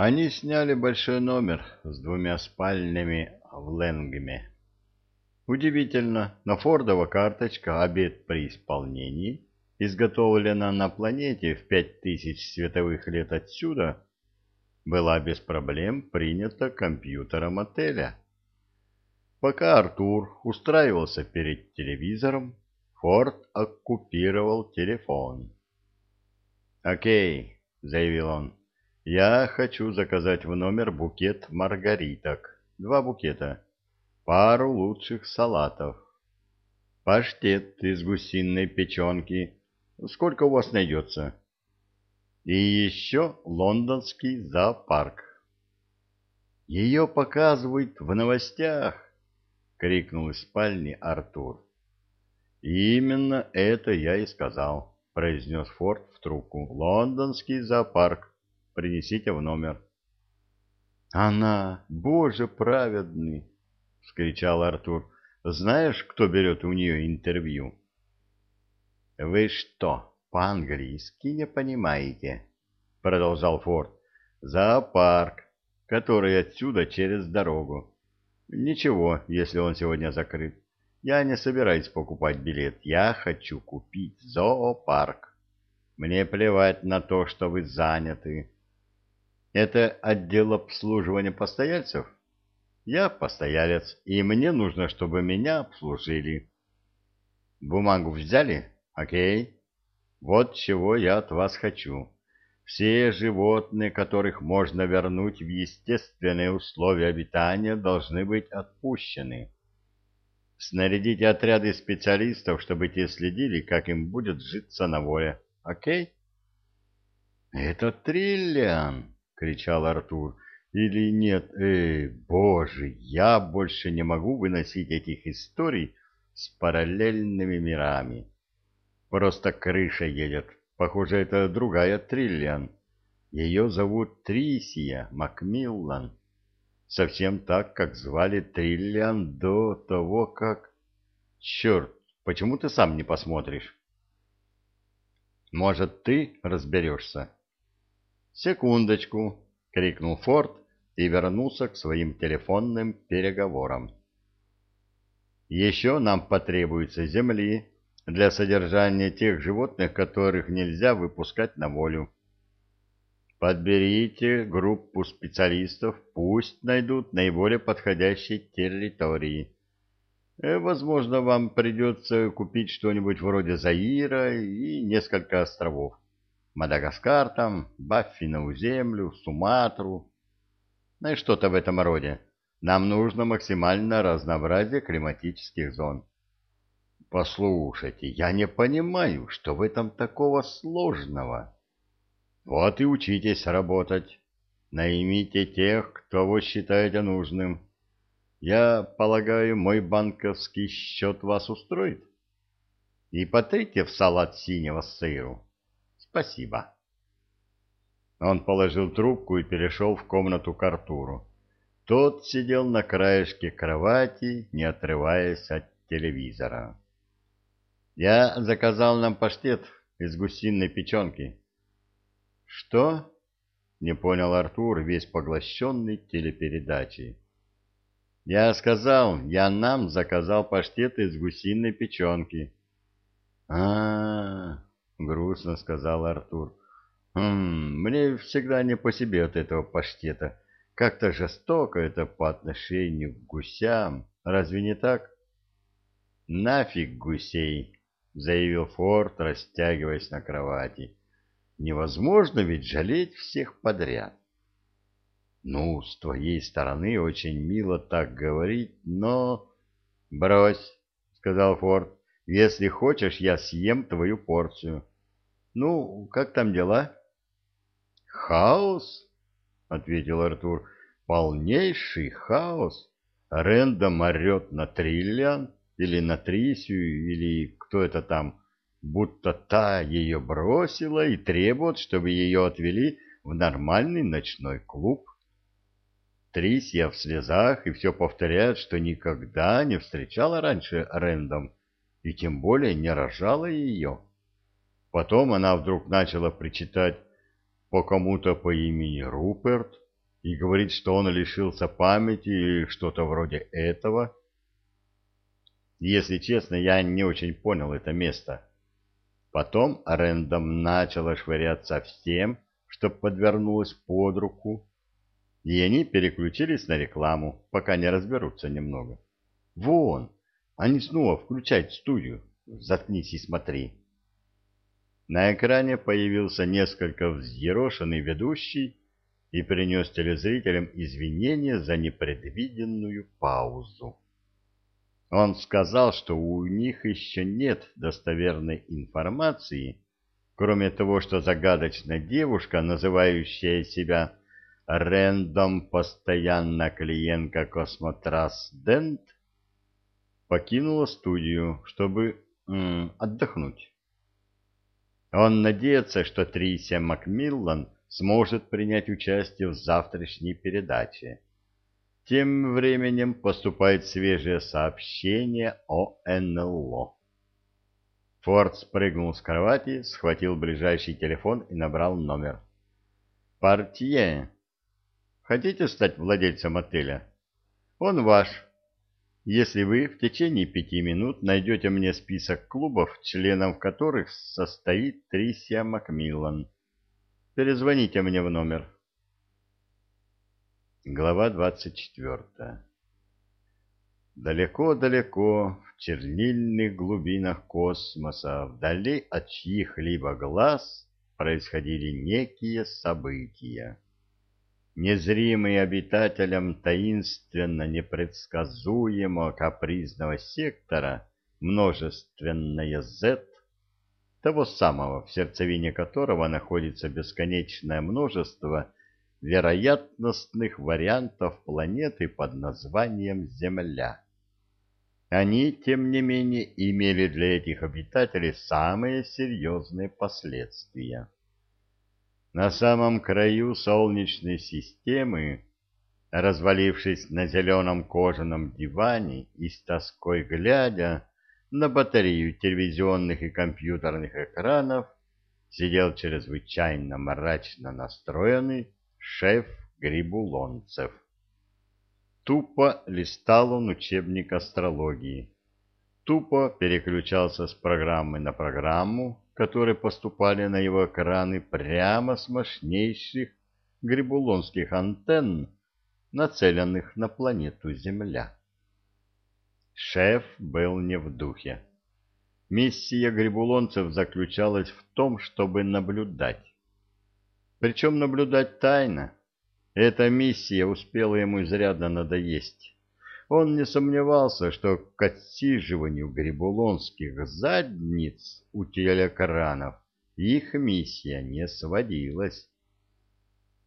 Они сняли большой номер с двумя спальнями в Ленгме. Удивительно, но Фордова карточка «Обед при исполнении», изготовлена на планете в пять тысяч световых лет отсюда, была без проблем принята компьютером отеля. Пока Артур устраивался перед телевизором, Форд оккупировал телефон. «Окей», — заявил он, я хочу заказать в номер букет маргариток. Два букета. Пару лучших салатов. Паштет из гусиной печенки. Сколько у вас найдется? И еще лондонский зоопарк. Ее показывают в новостях, крикнул из спальни Артур. Именно это я и сказал, произнес Форд в трубку. Лондонский зоопарк принесите в номер. «Она, Боже праведный!» — вскричал Артур. «Знаешь, кто берет у нее интервью?» «Вы что, по-английски не понимаете?» — продолжал Форд. «Зоопарк, который отсюда через дорогу. Ничего, если он сегодня закрыт. Я не собираюсь покупать билет. Я хочу купить зоопарк. Мне плевать на то, что вы заняты. Это отдел обслуживания постояльцев? Я постоялец, и мне нужно, чтобы меня обслужили. Бумагу взяли? Окей. Вот чего я от вас хочу. Все животные, которых можно вернуть в естественные условия обитания, должны быть отпущены. Снарядите отряды специалистов, чтобы те следили, как им будет житься на воле. Окей? Это Триллиан кричал Артур. Или нет, эй, боже, я больше не могу выносить этих историй с параллельными мирами. Просто крыша едет. Похоже, это другая Триллиан. Ее зовут Трисия Макмиллан. Совсем так, как звали Триллиан до того, как... Черт, почему ты сам не посмотришь? Может, ты разберешься? «Секундочку!» — крикнул Форд и вернулся к своим телефонным переговорам. «Еще нам потребуется земли для содержания тех животных, которых нельзя выпускать на волю. Подберите группу специалистов, пусть найдут наиболее подходящие территории. Э, возможно, вам придется купить что-нибудь вроде Заира и несколько островов. Мадагаскар там, Баффинову землю, Суматру. Ну и что-то в этом роде. Нам нужно максимальное разнообразие климатических зон. Послушайте, я не понимаю, что в этом такого сложного. Вот и учитесь работать. Наймите тех, кто вы считаете нужным. Я полагаю, мой банковский счет вас устроит? И потрите в салат синего сыру. Спасибо. Он положил трубку и перешел в комнату к Артуру. Тот сидел на краешке кровати, не отрываясь от телевизора. «Я заказал нам паштет из гусиной печенки». «Что?» — не понял Артур, весь поглощенный телепередачей. «Я сказал, я нам заказал паштет из гусиной печенки». «А-а-а!» — грустно сказал Артур. «Хм, мне всегда не по себе от этого паштета. Как-то жестоко это по отношению к гусям. Разве не так?» «Нафиг гусей!» — заявил Форд, растягиваясь на кровати. «Невозможно ведь жалеть всех подряд». «Ну, с твоей стороны очень мило так говорить, но...» «Брось», — сказал Форд. «Если хочешь, я съем твою порцию. Ну, как там дела? Хаос, ответил Артур. Полнейший хаос. Рэндом орет на Триллиан или на Трисию, или кто это там, будто та ее бросила и требует, чтобы ее отвели в нормальный ночной клуб. Трисия в слезах и все повторяет, что никогда не встречала раньше Рэндом и тем более не рожала ее. Потом она вдруг начала причитать по кому-то по имени Руперт, и говорит, что он лишился памяти или что-то вроде этого. Если честно, я не очень понял это место. Потом Рэндом начал швыряться всем, что подвернулось под руку, и они переключились на рекламу, пока не разберутся немного. Вон, они снова включают студию. Заткнись и смотри. На экране появился несколько взъерошенный ведущий и принес телезрителям извинения за непредвиденную паузу. Он сказал, что у них еще нет достоверной информации, кроме того, что загадочная девушка, называющая себя Рэндом постоянно клиентка Космотрас Дент, покинула студию, чтобы м, отдохнуть. Он надеется, что Трисия Макмиллан сможет принять участие в завтрашней передаче. Тем временем поступает свежее сообщение о НЛО. Форд спрыгнул с кровати, схватил ближайший телефон и набрал номер. «Портье, хотите стать владельцем отеля? Он ваш. Если вы в течение пяти минут найдете мне список клубов, членом которых состоит Трисия Макмиллан, перезвоните мне в номер». Глава двадцать четвертая Далеко-далеко, в чернильных глубинах космоса, вдали от чьих-либо глаз, происходили некие события. Незримые обитателям таинственно непредсказуемо капризного сектора множественное Z, того самого, в сердцевине которого находится бесконечное множество вероятностных вариантов планеты под названием Земля. Они, тем не менее, имели для этих обитателей самые серьезные последствия. На самом краю Солнечной системы, развалившись на зеленом кожаном диване и с тоской глядя на батарею телевизионных и компьютерных экранов, сидел чрезвычайно мрачно настроенный шеф Грибулонцев. Тупо листал он учебник астрологии. Тупо переключался с программы на программу, которые поступали на его экраны прямо с мощнейших грибулонских антенн, нацеленных на планету Земля. Шеф был не в духе. Миссия грибулонцев заключалась в том, чтобы наблюдать причем наблюдать тайно. Эта миссия успела ему изрядно надоесть. Он не сомневался, что к отсиживанию грибулонских задниц у телекранов их миссия не сводилась.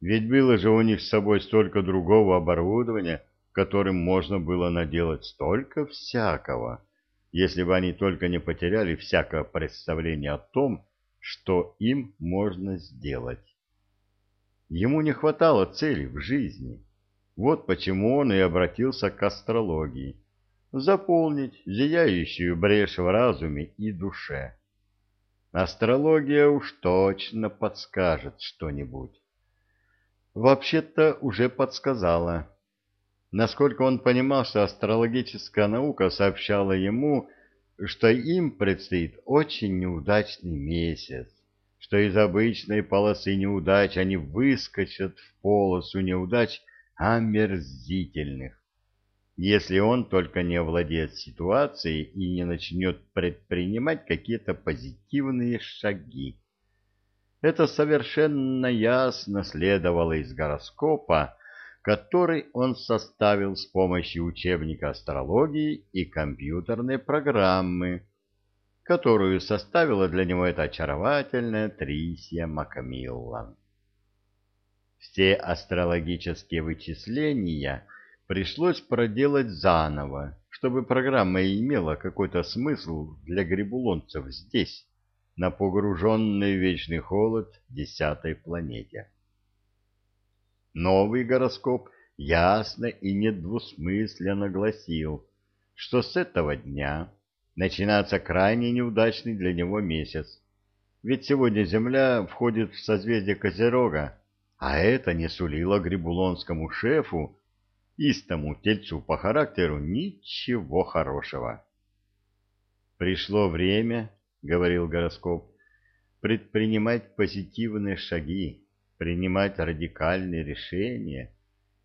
Ведь было же у них с собой столько другого оборудования, которым можно было наделать столько всякого, если бы они только не потеряли всякое представление о том, что им можно сделать. Ему не хватало цели в жизни. Вот почему он и обратился к астрологии. Заполнить зияющую брешь в разуме и душе. Астрология уж точно подскажет что-нибудь. Вообще-то уже подсказала. Насколько он понимал, что астрологическая наука сообщала ему, что им предстоит очень неудачный месяц что из обычной полосы неудач они выскочат в полосу неудач омерзительных. Если он только не овладеет ситуацией и не начнет предпринимать какие-то позитивные шаги. Это совершенно ясно следовало из гороскопа, который он составил с помощью учебника астрологии и компьютерной программы, которую составила для него эта очаровательная Трисия Макмиллан. Все астрологические вычисления пришлось проделать заново, чтобы программа имела какой-то смысл для грибулонцев здесь, на погруженной в вечный холод десятой планете. Новый гороскоп ясно и недвусмысленно гласил, что с этого дня начинается крайне неудачный для него месяц. Ведь сегодня Земля входит в созвездие Козерога, а это не сулило грибулонскому шефу, истому тельцу по характеру, ничего хорошего. «Пришло время, — говорил гороскоп, — предпринимать позитивные шаги, принимать радикальные решения,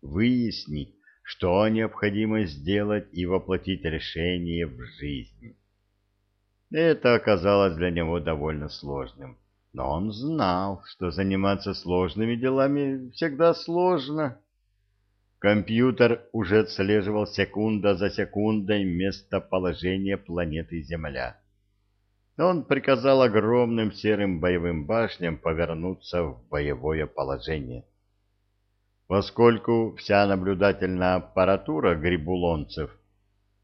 выяснить, что необходимо сделать и воплотить решение в жизнь. Это оказалось для него довольно сложным, но он знал, что заниматься сложными делами всегда сложно. Компьютер уже отслеживал секунда за секундой местоположение планеты Земля. Он приказал огромным серым боевым башням повернуться в боевое положение. Поскольку вся наблюдательная аппаратура грибулонцев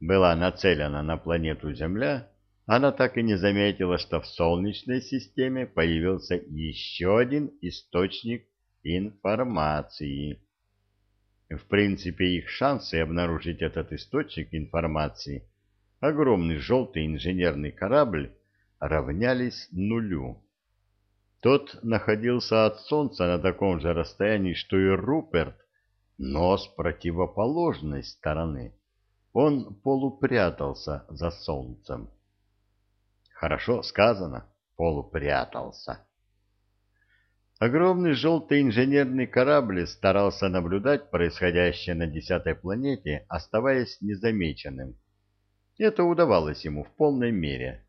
была нацелена на планету Земля, она так и не заметила, что в Солнечной системе появился еще один источник информации. В принципе, их шансы обнаружить этот источник информации, огромный желтый инженерный корабль, равнялись нулю. Тот находился от Солнца на таком же расстоянии, что и Руперт, но с противоположной стороны. Он полупрятался за Солнцем. Хорошо сказано, полупрятался. Огромный желтый инженерный корабль старался наблюдать происходящее на десятой планете, оставаясь незамеченным. Это удавалось ему в полной мере.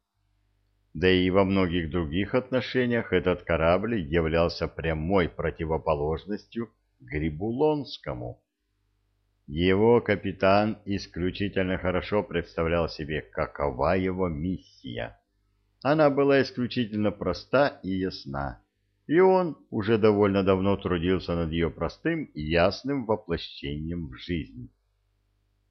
Да и во многих других отношениях этот корабль являлся прямой противоположностью Грибулонскому. Его капитан исключительно хорошо представлял себе, какова его миссия. Она была исключительно проста и ясна, и он уже довольно давно трудился над ее простым и ясным воплощением в жизнь.